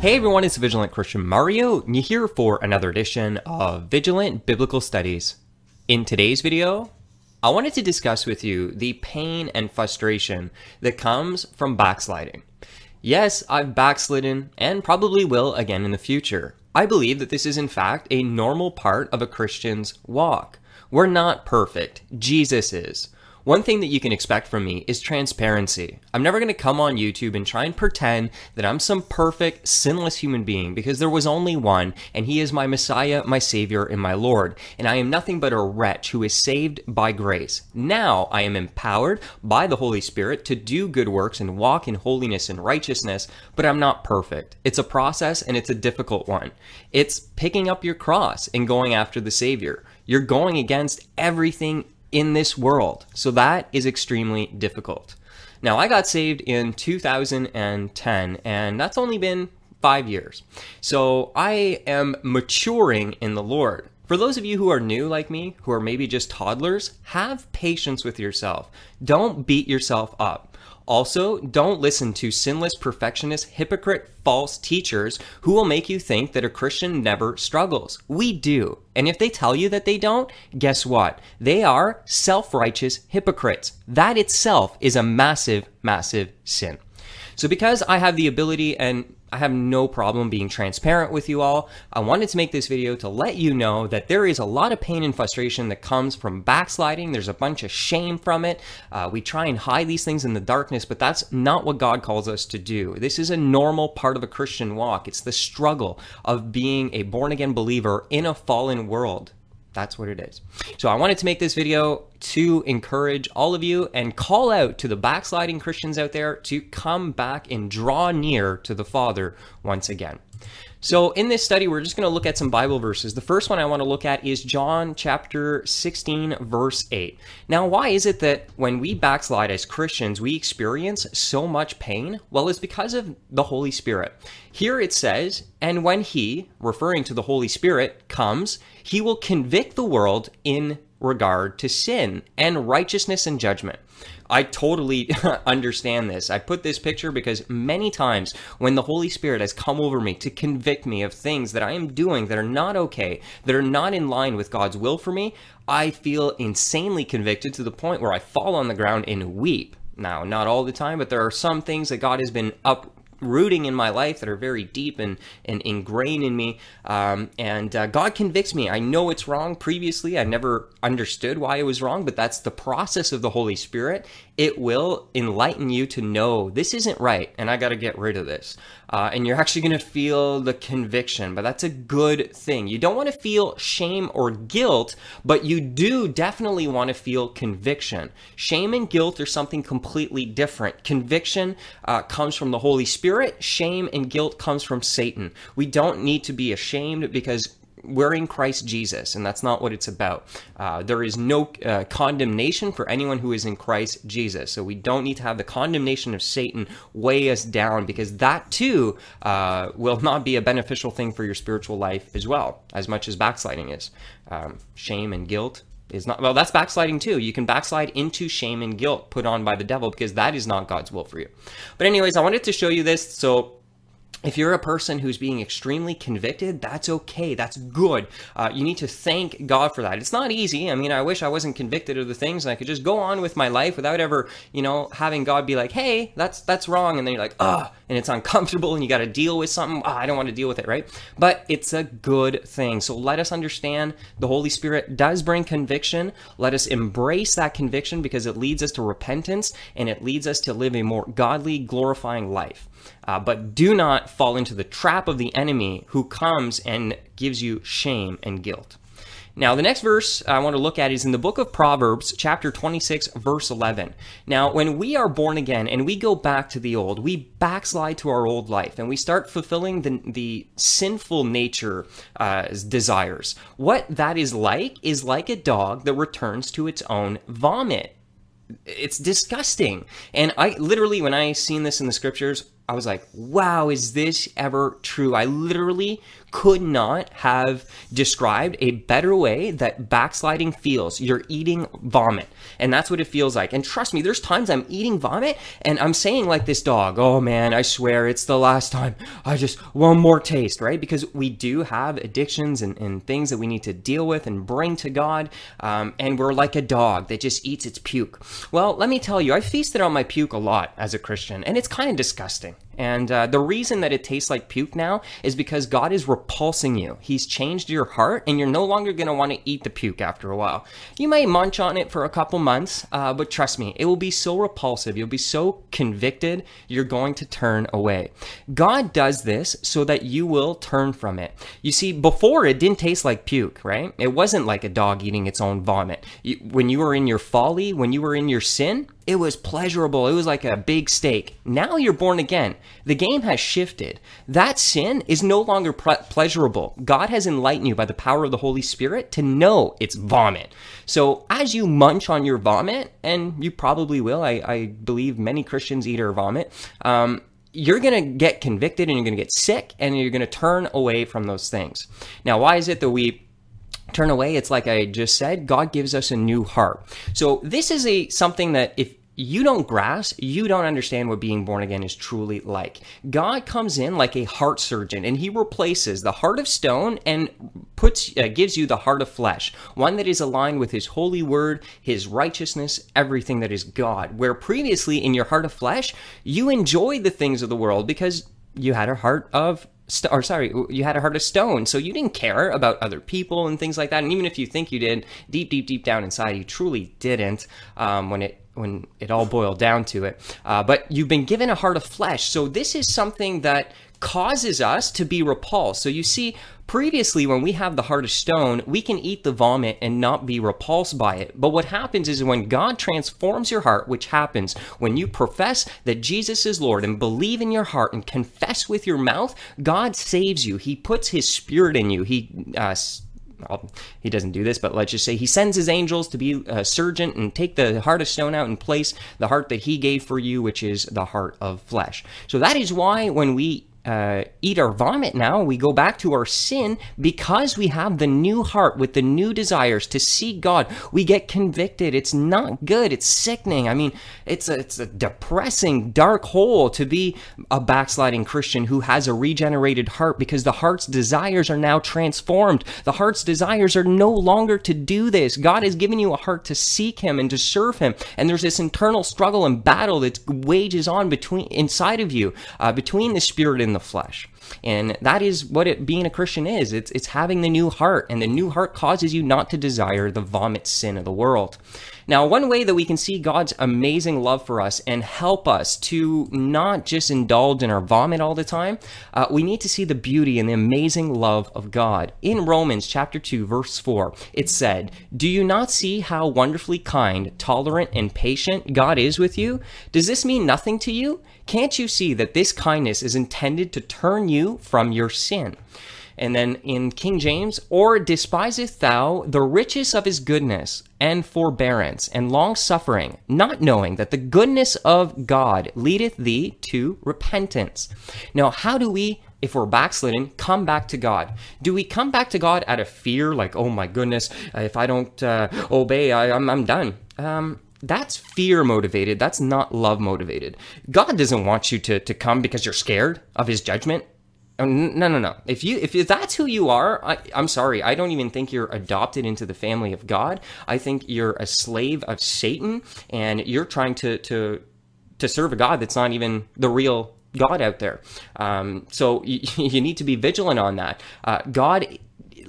Hey everyone, it's Vigilant Christian Mario, and you're here for another edition of Vigilant Biblical Studies. In today's video, I wanted to discuss with you the pain and frustration that comes from backsliding. Yes, I've backslidden and probably will again in the future. I believe that this is in fact a normal part of a Christian's walk. We're not perfect, Jesus is. One thing that you can expect from me is transparency. I'm never going to come on YouTube and try and pretend that I'm some perfect, sinless human being because there was only one, and he is my Messiah, my Savior, and my Lord. And I am nothing but a wretch who is saved by grace. Now I am empowered by the Holy Spirit to do good works and walk in holiness and righteousness, but I'm not perfect. It's a process and it's a difficult one. It's picking up your cross and going after the Savior. You're going against everything in this world. So that is extremely difficult. Now, I got saved in 2010, and that's only been five years. So I am maturing in the Lord. For those of you who are new like me, who are maybe just toddlers, have patience with yourself. Don't beat yourself up. Also, don't listen to sinless, perfectionist, hypocrite, false teachers who will make you think that a Christian never struggles. We do. And if they tell you that they don't, guess what? They are self righteous hypocrites. That itself is a massive, massive sin. So, because I have the ability and I have no problem being transparent with you all. I wanted to make this video to let you know that there is a lot of pain and frustration that comes from backsliding. There's a bunch of shame from it. Uh, we try and hide these things in the darkness, but that's not what God calls us to do. This is a normal part of a Christian walk. It's the struggle of being a born again believer in a fallen world. That's what it is. So I wanted to make this video to encourage all of you and call out to the backsliding Christians out there to come back and draw near to the Father once again. So, in this study, we're just going to look at some Bible verses. The first one I want to look at is John chapter 16, verse 8. Now, why is it that when we backslide as Christians, we experience so much pain? Well, it's because of the Holy Spirit. Here it says, And when He, referring to the Holy Spirit, comes, He will convict the world in regard to sin and righteousness and judgment. I totally understand this. I put this picture because many times when the Holy Spirit has come over me to convict me of things that I am doing that are not okay, that are not in line with God's will for me, I feel insanely convicted to the point where I fall on the ground and weep. Now, not all the time, but there are some things that God has been up rooting in my life that are very deep and, and ingrained in me. Um, and uh, God convicts me. I know it's wrong. Previously, I never understood why it was wrong, but that's the process of the Holy Spirit. It will enlighten you to know this isn't right, and I got to get rid of this. Uh, and you're actually going to feel the conviction, but that's a good thing. You don't want to feel shame or guilt, but you do definitely want to feel conviction. Shame and guilt are something completely different. Conviction uh, comes from the Holy Spirit, shame and guilt comes from Satan. We don't need to be ashamed because we're in Christ Jesus, and that's not what it's about. Uh, there is no uh, condemnation for anyone who is in Christ Jesus. So we don't need to have the condemnation of Satan weigh us down because that too uh, will not be a beneficial thing for your spiritual life as well, as much as backsliding is. Um, shame and guilt is not, well, that's backsliding too. You can backslide into shame and guilt put on by the devil because that is not God's will for you. But, anyways, I wanted to show you this. So, if you're a person who's being extremely convicted, that's okay. That's good. Uh, you need to thank God for that. It's not easy. I mean, I wish I wasn't convicted of the things and I could just go on with my life without ever, you know, having God be like, "Hey, that's that's wrong," and then you're like, "Ah," and it's uncomfortable, and you got to deal with something. Oh, I don't want to deal with it, right? But it's a good thing. So let us understand the Holy Spirit does bring conviction. Let us embrace that conviction because it leads us to repentance and it leads us to live a more godly, glorifying life. Uh, but do not fall into the trap of the enemy who comes and gives you shame and guilt. Now, the next verse I want to look at is in the book of Proverbs, chapter 26, verse 11. Now, when we are born again and we go back to the old, we backslide to our old life and we start fulfilling the, the sinful nature uh, desires. What that is like is like a dog that returns to its own vomit it's disgusting. And I literally, when I seen this in the scriptures, I was like, wow, is this ever true? I literally could not have described a better way that backsliding feels. You're eating vomit, and that's what it feels like. And trust me, there's times I'm eating vomit and I'm saying like this dog, "Oh man, I swear it's the last time. I just one more taste," right? Because we do have addictions and, and things that we need to deal with and bring to God, um, and we're like a dog that just eats its puke. Well, let me tell you, I feasted on my puke a lot as a Christian, and it's kind of disgusting. And uh, the reason that it tastes like puke now is because God is repulsing you. He's changed your heart, and you're no longer going to want to eat the puke after a while. You may munch on it for a couple months, uh, but trust me, it will be so repulsive. You'll be so convicted, you're going to turn away. God does this so that you will turn from it. You see, before it didn't taste like puke, right? It wasn't like a dog eating its own vomit. When you were in your folly, when you were in your sin, it was pleasurable. It was like a big steak. Now you're born again. The game has shifted. That sin is no longer pleasurable. God has enlightened you by the power of the Holy Spirit to know it's vomit. So as you munch on your vomit, and you probably will, I, I believe many Christians eat or vomit, um, you're going to get convicted and you're going to get sick and you're going to turn away from those things. Now, why is it that we turn away it's like i just said god gives us a new heart so this is a something that if you don't grasp, you don't understand what being born again is truly like. God comes in like a heart surgeon and he replaces the heart of stone and puts uh, gives you the heart of flesh, one that is aligned with his holy word, his righteousness, everything that is God. Where previously in your heart of flesh, you enjoyed the things of the world because you had a heart of st- or sorry, you had a heart of stone, so you didn't care about other people and things like that. And even if you think you did, deep, deep, deep down inside, you truly didn't. Um, when it when it all boiled down to it. Uh, but you've been given a heart of flesh. So this is something that causes us to be repulsed. So you see, previously when we have the heart of stone, we can eat the vomit and not be repulsed by it. But what happens is when God transforms your heart, which happens when you profess that Jesus is Lord and believe in your heart and confess with your mouth, God saves you. He puts his spirit in you. He uh, I'll, he doesn't do this, but let's just say he sends his angels to be a surgeon and take the heart of stone out and place the heart that he gave for you, which is the heart of flesh. So that is why when we uh, eat our vomit now. We go back to our sin because we have the new heart with the new desires to see God. We get convicted. It's not good. It's sickening. I mean, it's a, it's a depressing, dark hole to be a backsliding Christian who has a regenerated heart because the heart's desires are now transformed. The heart's desires are no longer to do this. God has given you a heart to seek Him and to serve Him. And there's this internal struggle and battle that wages on between inside of you, uh, between the spirit and the the flesh. And that is what it being a Christian is. It's it's having the new heart, and the new heart causes you not to desire the vomit sin of the world. Now, one way that we can see God's amazing love for us and help us to not just indulge in our vomit all the time, uh, we need to see the beauty and the amazing love of God. In Romans chapter 2, verse 4, it said, Do you not see how wonderfully kind, tolerant, and patient God is with you? Does this mean nothing to you? Can't you see that this kindness is intended to turn you from your sin? And then in King James, or despiseth thou the riches of his goodness and forbearance and long suffering, not knowing that the goodness of God leadeth thee to repentance. Now, how do we if we're backslidden, come back to God. Do we come back to God out of fear, like, oh my goodness, if I don't uh, obey, I, am done? Um, that's fear motivated. That's not love motivated. God doesn't want you to, to come because you're scared of his judgment. Oh, no, no, no. If you if that's who you are, I, I'm sorry. I don't even think you're adopted into the family of God. I think you're a slave of Satan, and you're trying to to to serve a God that's not even the real God out there. Um, so you, you, need to be vigilant on that. Uh, God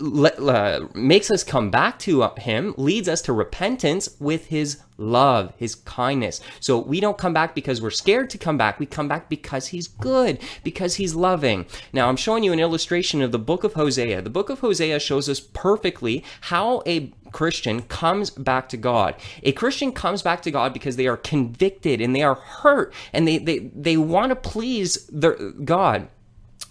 uh, makes us come back to him, leads us to repentance with his love, his kindness. So we don't come back because we're scared to come back. We come back because he's good, because he's loving. Now, I'm showing you an illustration of the book of Hosea. The book of Hosea shows us perfectly how a Christian comes back to God. A Christian comes back to God because they are convicted and they are hurt and they, they, they want to please their God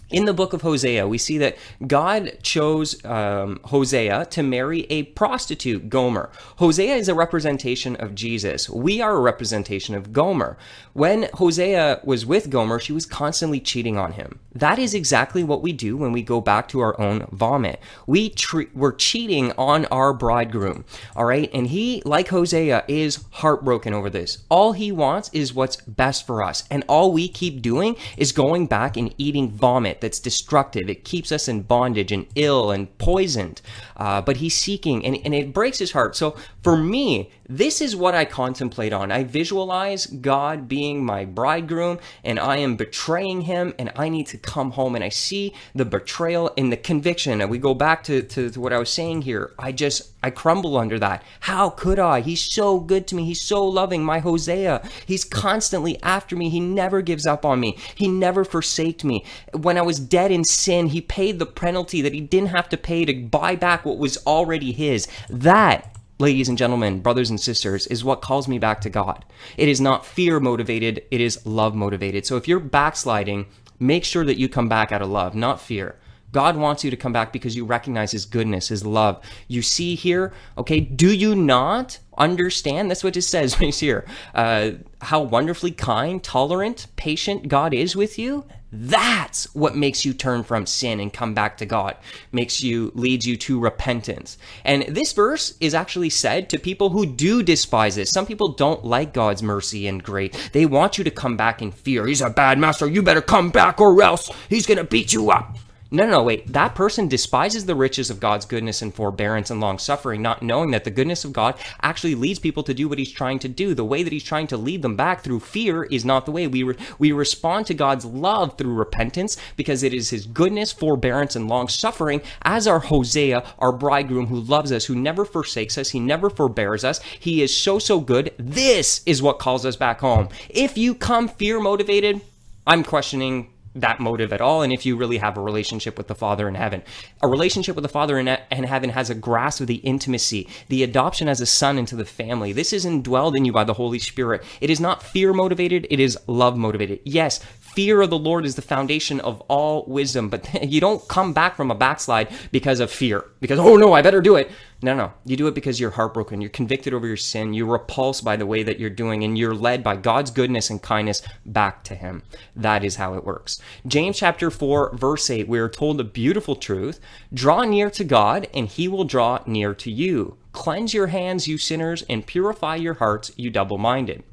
in the book of Hosea, we see that God chose um, Hosea to marry a prostitute, Gomer. Hosea is a representation of Jesus. We are a representation of Gomer. When Hosea was with Gomer, she was constantly cheating on him. That is exactly what we do when we go back to our own vomit. We we're cheating on our bridegroom, all right? And he, like Hosea, is heartbroken over this. All he wants is what's best for us. And all we keep doing is going back and eating vomit that's destructive. It keeps us in bondage and ill and poisoned. Uh, but he's seeking, and, and it breaks his heart. So for me, this is what I contemplate on. I visualize God being my bridegroom, and I am betraying him, and I need to come home. And I see the betrayal and the conviction. And we go back to, to, to what I was saying here. I just, I crumble under that. How could I? He's so good to me. He's so loving. My Hosea. He's constantly after me. He never gives up on me. He never forsaked me. When I was dead in sin, he paid the penalty that he didn't have to pay to buy back what was already his. That ladies and gentlemen, brothers and sisters, is what calls me back to God. It is not fear motivated, it is love motivated. So if you're backsliding, make sure that you come back out of love, not fear. God wants you to come back because you recognize His goodness, His love. You see here, okay, do you not understand? That's what it says right here. Uh, how wonderfully kind, tolerant, patient God is with you. That's what makes you turn from sin and come back to God, makes you, leads you to repentance. And this verse is actually said to people who do despise it. Some people don't like God's mercy and grace. They want you to come back in fear. He's a bad master. You better come back or else he's going to beat you up. No, no, no, wait. That person despises the riches of God's goodness and forbearance and long suffering, not knowing that the goodness of God actually leads people to do what he's trying to do. The way that he's trying to lead them back through fear is not the way. We, re- we respond to God's love through repentance because it is his goodness, forbearance, and long suffering as our Hosea, our bridegroom who loves us, who never forsakes us, he never forbears us. He is so, so good. This is what calls us back home. If you come fear motivated, I'm questioning that motive at all. And if you really have a relationship with the father in heaven a relationship with the father in, in heaven has a grasp of the intimacy the adoption as a son into the family. This is indwelled in you by the holy spirit. It is not fear motivated. It is love motivated. Yes fear of the Lord is the foundation of all wisdom. But you don't come back from a backslide because of fear, because, oh no, I better do it. No, no. You do it because you're heartbroken. You're convicted over your sin. You're repulsed by the way that you're doing, and you're led by God's goodness and kindness back to Him. That is how it works. James chapter 4, verse 8, we are told a beautiful truth Draw near to God, and He will draw near to you. Cleanse your hands, you sinners, and purify your hearts, you double minded.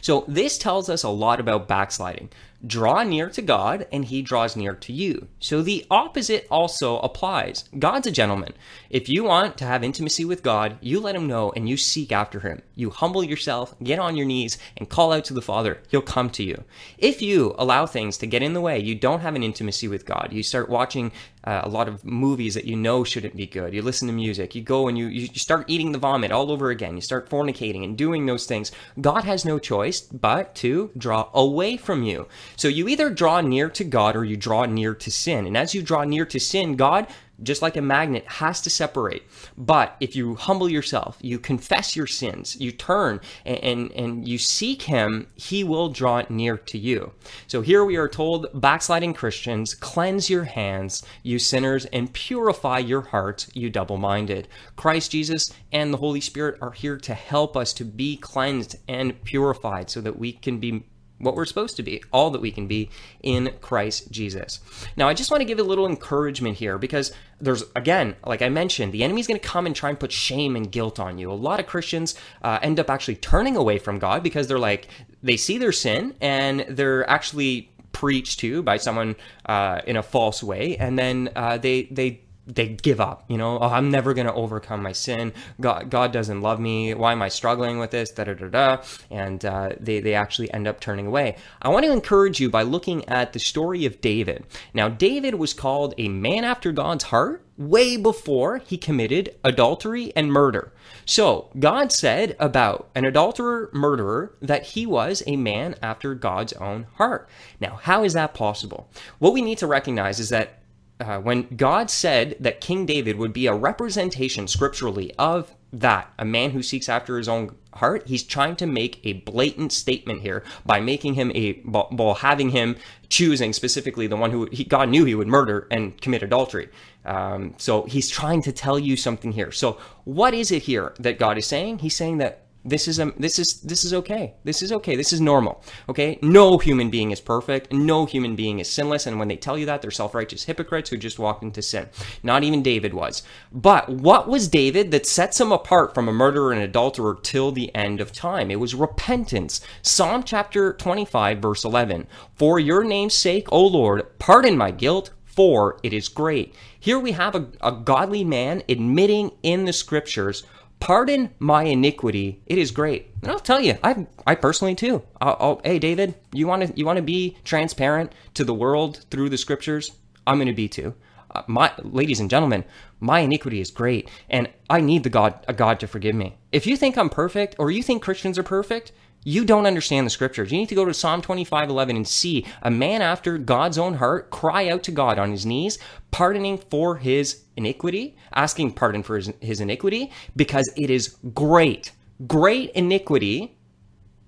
So this tells us a lot about backsliding. Draw near to God and he draws near to you. So the opposite also applies. God's a gentleman. If you want to have intimacy with God, you let him know and you seek after him. You humble yourself, get on your knees and call out to the Father. He'll come to you. If you allow things to get in the way, you don't have an intimacy with God. You start watching uh, a lot of movies that you know shouldn't be good. You listen to music. You go and you, you start eating the vomit all over again. You start fornicating and doing those things. God has no choice but to draw away from you. So you either draw near to God or you draw near to sin. And as you draw near to sin, God just like a magnet has to separate. But if you humble yourself you confess your sins you turn and, and, and, you seek him he will draw near to you. So here we are told backsliding christians cleanse your hands you sinners and purify your hearts you double-minded. Christ jesus and the holy spirit are here to help us to be cleansed and purified so that we can be what we're supposed to be, all that we can be in Christ Jesus. Now, I just want to give a little encouragement here because there's, again, like I mentioned, the enemy's going to come and try and put shame and guilt on you. A lot of Christians uh, end up actually turning away from God because they're like, they see their sin and they're actually preached to by someone uh, in a false way, and then uh, they they they give up you know? Oh, i'm never going to overcome my sin. God god doesn't love me. Why am i struggling with this? Da da da da. And uh, they they actually end up turning away. I want to encourage you by looking at the story of david. Now david was called a man after god's heart way before he committed adultery and murder. So god said about an adulterer murderer that he was a man after god's own heart. Now how is that possible? What we need to recognize is that uh, when God said that King David would be a representation scripturally of that, a man who seeks after his own heart. He's trying to make a blatant statement here by making him a, well, having him choosing specifically the one who he, God knew he would murder and commit adultery. Um, so he's trying to tell you something here. So what is it here that God is saying? He's saying that this is a this is this is okay. This is okay. This is normal. Okay? No human being is perfect. No human being is sinless. And when they tell you that, they're self-righteous hypocrites who just walked into sin. Not even David was. But what was David that sets him apart from a murderer and adulterer till the end of time? It was repentance. Psalm chapter 25, verse 11. For your name's sake, O Lord, pardon my guilt, for it is great. Here we have a, a godly man admitting in the scriptures pardon my iniquity. It is great. And I'll tell you, I I personally too. I'll, I'll, hey David, you want to you want to be transparent to the world through the scriptures? I'm going to be too. Uh, my ladies and gentlemen, my iniquity is great, and I need the God a God to forgive me. If you think I'm perfect, or you think Christians are perfect, you don't understand the scriptures. You need to go to Psalm 25 11 and see a man after God's own heart cry out to God on his knees, pardoning for his iniquity, asking pardon for his, his iniquity, because it is great, great iniquity.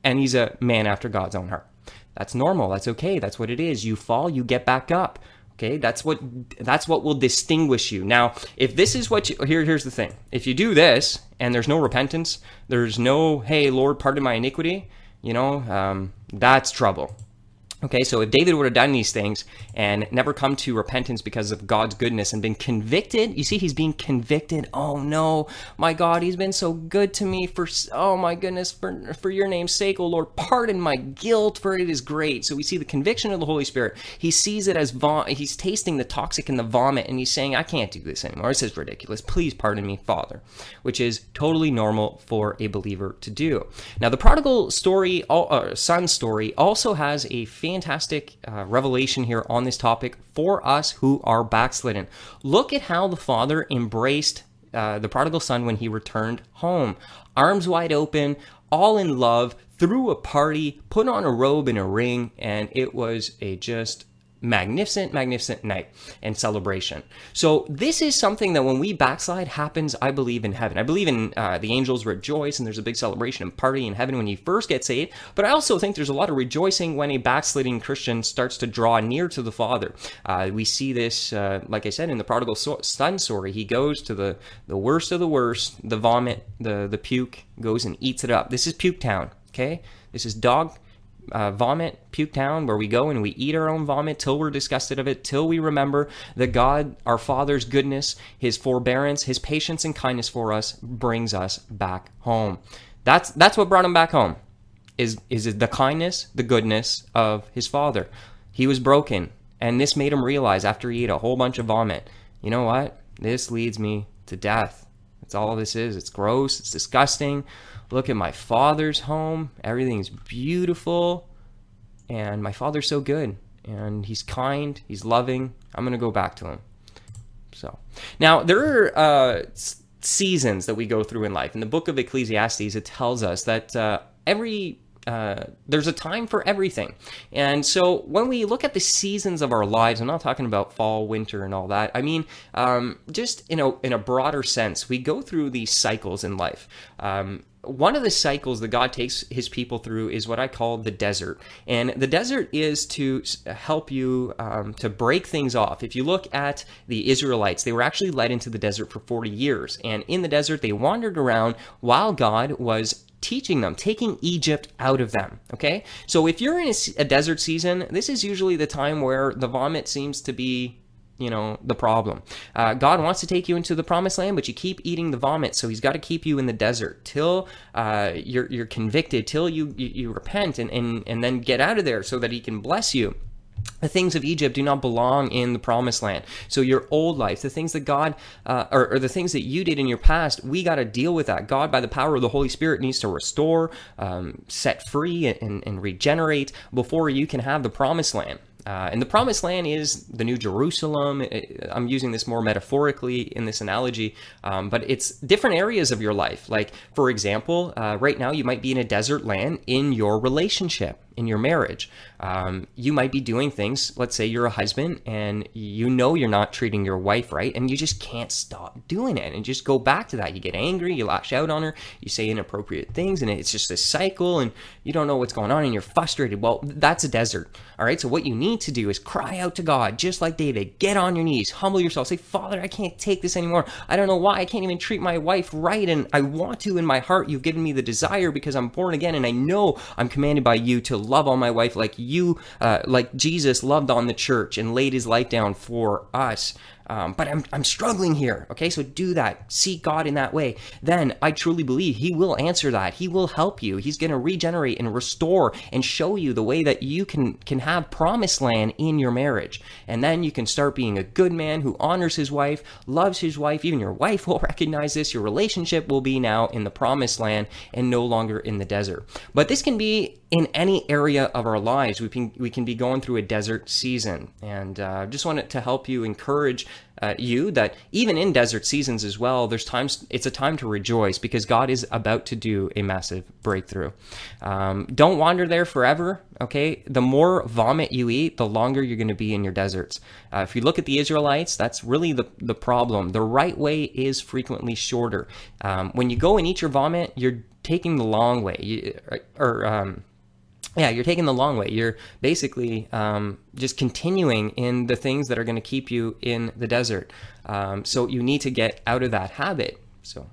And he's a man after God's own heart. That's normal. That's okay. That's what it is. You fall, you get back up. Okay, that's what that's what will distinguish you. Now, if this is what you here here's the thing. If you do this and there's no repentance, there's no hey Lord, pardon my iniquity, you know, um, that's trouble. Okay, so if David would have done these things and never come to repentance because of God's goodness and been convicted, you see, he's being convicted. Oh no, my God, he's been so good to me for, oh my goodness, for, for your name's sake, oh Lord, pardon my guilt, for it is great. So we see the conviction of the Holy Spirit. He sees it as, vom- he's tasting the toxic and the vomit and he's saying, I can't do this anymore. This is ridiculous. Please pardon me, Father, which is totally normal for a believer to do. Now, the prodigal story, uh, son story, also has a fantastic uh, revelation here on this topic for us who are backslidden. Look at how the father embraced uh, the prodigal son when he returned home. Arms wide open, all in love, threw a party, put on a robe and a ring, and it was a just magnificent, magnificent night and celebration. So this is something that when we backslide happens, I believe in heaven. I believe in uh, the angels rejoice and there's a big celebration and party in heaven when you first get saved. But I also think there's a lot of rejoicing when a backsliding Christian starts to draw near to the Father. Uh, we see this, uh, like I said, in the prodigal son story. He goes to the, the worst of the worst, the vomit, the, the puke, goes and eats it up. This is puke town, okay? This is dog uh, vomit, puke town, where we go and we eat our own vomit till we're disgusted of it, till we remember that God, our Father's goodness, His forbearance, His patience and kindness for us brings us back home. That's that's what brought him back home. Is is the kindness, the goodness of his Father. He was broken, and this made him realize after he ate a whole bunch of vomit. You know what? This leads me to death. That's all this is. It's gross. It's disgusting look at my father's home. Everything's beautiful. And my father's so good. And he's kind. He's loving. I'm going to go back to him. So now there are uh, seasons that we go through in life. In the book of Ecclesiastes, it tells us that uh, every uh, there's a time for everything. And so when we look at the seasons of our lives, I'm not talking about fall, winter, and all that. I mean, um, just in a in a broader sense, we go through these cycles in life. Um, one of the cycles that God takes his people through is what I call the desert. And the desert is to help you um, to break things off. If you look at the Israelites, they were actually led into the desert for 40 years. And in the desert, they wandered around while God was teaching them, taking Egypt out of them. Okay? So if you're in a, a desert season, this is usually the time where the vomit seems to be you know the problem uh, god wants to take you into the promised land but you keep eating the vomit so he's got to keep you in the desert till uh, you're, you're convicted till you, you, you repent and, and, and then get out of there so that he can bless you the things of Egypt do not belong in the promised land. So your old life, the things that God, uh, or, or, the things that you did in your past, we got to deal with that. God, by the power of the Holy Spirit, needs to restore, um, set free, and, and regenerate before you can have the promised land. Uh, and the promised land is the New Jerusalem. I'm using this more metaphorically in this analogy, um, but it's different areas of your life. Like, for example, uh, right now you might be in a desert land in your relationship in your marriage. Um, you might be doing things, let's say you're a husband and you know you're not treating your wife right, and you just can't stop doing it and just go back to that. You get angry, you lash out on her, you say inappropriate things, and it's just a cycle, and you don't know what's going on, and you're frustrated. Well, that's a desert. All right. So, what you need to do is cry out to God, just like David. Get on your knees, humble yourself, say, Father, I can't take this anymore. I don't know why I can't even treat my wife right, and I want to in my heart. You've given me the desire because I'm born again, and I know I'm commanded by you to love on my wife like you, uh, like Jesus loved on the church and laid his life down for us. Um, but I'm, I'm struggling here. Okay, so do that. Seek God in that way. Then I truly believe He will answer that. He will help you. He's going to regenerate and restore and show you the way that you can can have promised land in your marriage. And then you can start being a good man who honors his wife, loves his wife. Even your wife will recognize this. Your relationship will be now in the promised land and no longer in the desert. But this can be in any area of our lives. We can we can be going through a desert season, and uh, just wanted to help you encourage uh, you that even in desert seasons as well, there's times it's a time to rejoice because God is about to do a massive breakthrough. Um, don't wander there forever. Okay, the more vomit you eat, the longer you're going to be in your deserts. Uh, if you look at the Israelites, that's really the the problem. The right way is frequently shorter. Um, when you go and eat your vomit, you're taking the long way, you, or um, yeah, you're taking the long way. You're basically um, just continuing in the things that are going to keep you in the desert. Um, so you need to get out of that habit. So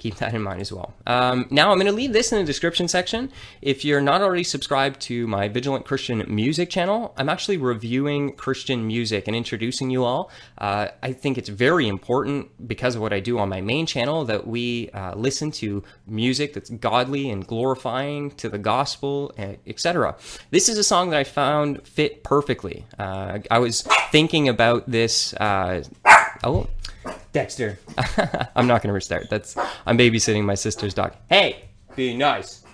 keep that in mind as well. Um, now I'm going to leave this in the description section. If you're not already subscribed to my Vigilant Christian Music channel, I'm actually reviewing Christian music and introducing you all. Uh, I think it's very important because of what I do on my main channel that we uh, listen to music that's godly and glorifying to the gospel, etc. This is a song that I found fit perfectly. Uh, I was thinking about this. Uh, oh, Dexter. I'm not going to restart. That's I'm babysitting my sister's dog. Hey, be nice.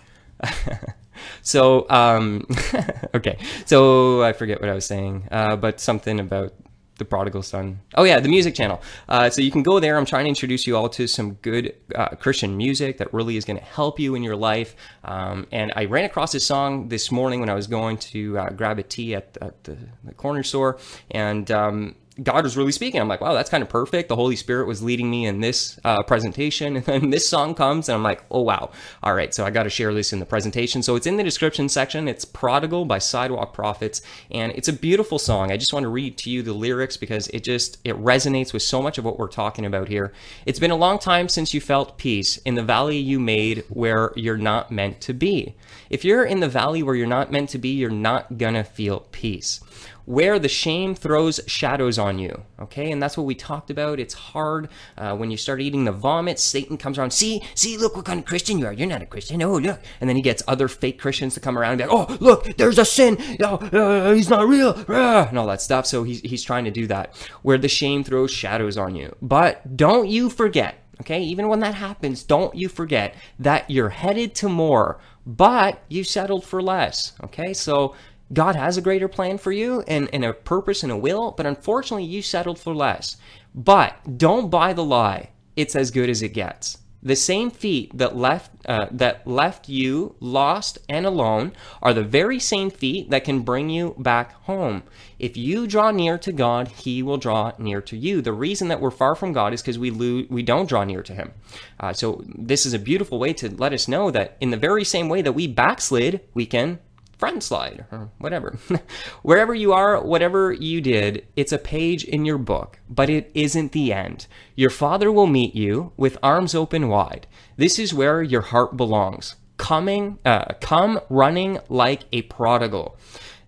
so, um, okay. So I forget what I was saying, uh, but something about the prodigal son. Oh yeah, the music channel. Uh, so you can go there. I'm trying to introduce you all to some good uh, Christian music that really is going to help you in your life. Um, and I ran across this song this morning when I was going to uh, grab a tea at, at the, the, corner store, and um, God was really speaking. I'm like, wow, that's kind of perfect. The Holy Spirit was leading me in this uh, presentation. And then this song comes, and I'm like, oh, wow. All right, so I got to share this in the presentation. So it's in the description section. It's Prodigal by Sidewalk Prophets. And it's a beautiful song. I just want to read to you the lyrics because it just, it resonates with so much of what we're talking about here. It's been a long time since you felt peace in the valley you made where you're not meant to be. If you're in the valley where you're not meant to be, you're not to feel peace where the shame throws shadows on you. Okay, and that's what we talked about. It's hard uh, when you start eating the vomit. Satan comes around. See, see, look what kind of Christian you are. You're not a Christian. Oh, look. And then he gets other fake Christians to come around and be like, oh, look, there's a sin. Oh, uh, he's not real. Uh, and all that stuff. So he's, he's trying to do that where the shame throws shadows on you. But don't you forget, okay, even when that happens, don't you forget that you're headed to more, but you settled for less. Okay, so God has a greater plan for you and, and a purpose and a will, but unfortunately you settled for less. But don't buy the lie. It's as good as it gets. The same feet that left uh, that left you lost and alone are the very same feet that can bring you back home. If you draw near to God, He will draw near to you. The reason that we're far from God is because we we don't draw near to Him. Uh, so this is a beautiful way to let us know that in the very same way that we backslid, we can friend slide or whatever. Wherever you are, whatever you did, it's a page in your book, but it isn't the end. Your father will meet you with arms open wide. This is where your heart belongs. Coming, uh, come running like a prodigal.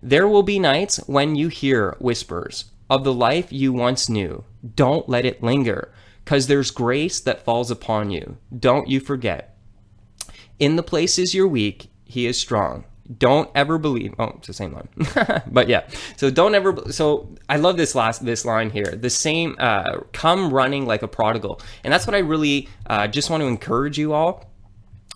There will be nights when you hear whispers of the life you once knew. Don't let it linger, because there's grace that falls upon you. Don't you forget. In the places you're weak, he is strong don't ever believe oh it's the same line. But yeah so don't ever so i love this last this line here. The same uh, come running like a prodigal. And that's what i really uh, just want to encourage you all.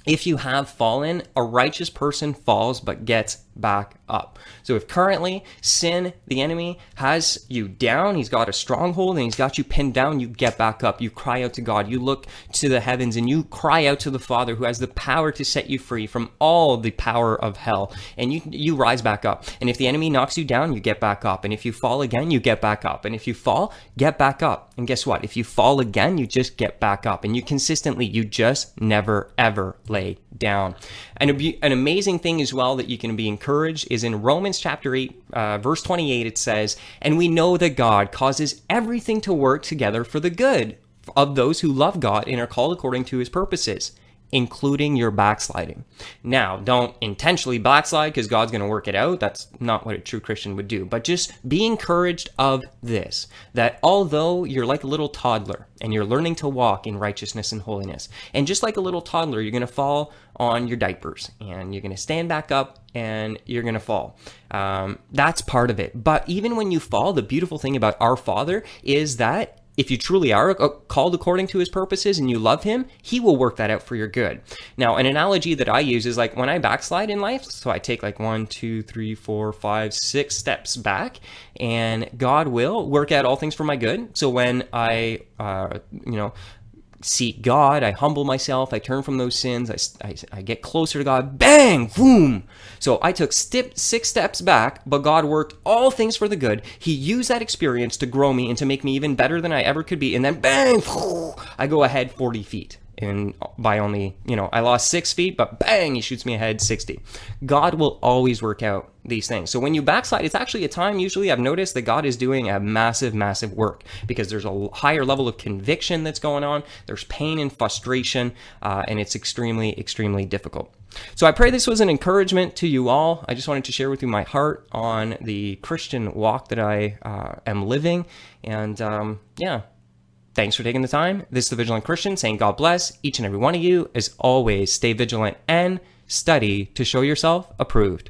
If you have fallen a righteous person falls but gets back up. So if currently sin, the enemy, has you down, he's got a stronghold and he's got you pinned down, you get back up. You cry out to God. You look to the heavens and you cry out to the Father who has the power to set you free from all the power of hell. And you you rise back up. And if the enemy knocks you down, you get back up. And if you fall again, you get back up. And if you fall, get back up. And guess what? If you fall again, you just get back up. And you consistently, you just never ever lay down. And an amazing thing as well that you can be encouraged is in Romans chapter 8, uh, verse 28, it says, And we know that God causes everything to work together for the good of those who love God and are called according to his purposes including your backsliding. Now, don't intentionally backslide because God's going to work it out. That's not what a true Christian would do. But just be encouraged of this that although you're like a little toddler and you're learning to walk in righteousness and holiness, and just like a little toddler, you're going to fall on your diapers and you're going to stand back up and you're going to fall. Um, that's part of it. But even when you fall, the beautiful thing about our Father is that if you truly are called according to his purposes and you love him, he will work that out for your good. Now, an analogy that I use is like when I backslide in life, so I take like one, two, three, four, five, six steps back, and God will work out all things for my good. So when I, uh, you know, seek God, I humble myself, I turn from those sins, I, I, I, get closer to God, bang, boom. So I took step, six steps back, but God worked all things for the good. He used that experience to grow me and to make me even better than I ever could be. And then bang, I go ahead 40 feet and by only, you know, I lost six feet, but bang, he shoots me ahead 60. God will always work out these things. So when you backslide, it's actually a time, usually I've noticed that God is doing a massive, massive work because there's a higher level of conviction that's going on. There's pain and frustration, uh, and it's extremely, extremely difficult. So I pray this was an encouragement to you all. I just wanted to share with you my heart on the Christian walk that I uh, am living. And um, yeah, Thanks for taking the time. This is the Vigilant Christian saying God bless each and every one of you. As always, stay vigilant and study to show yourself approved.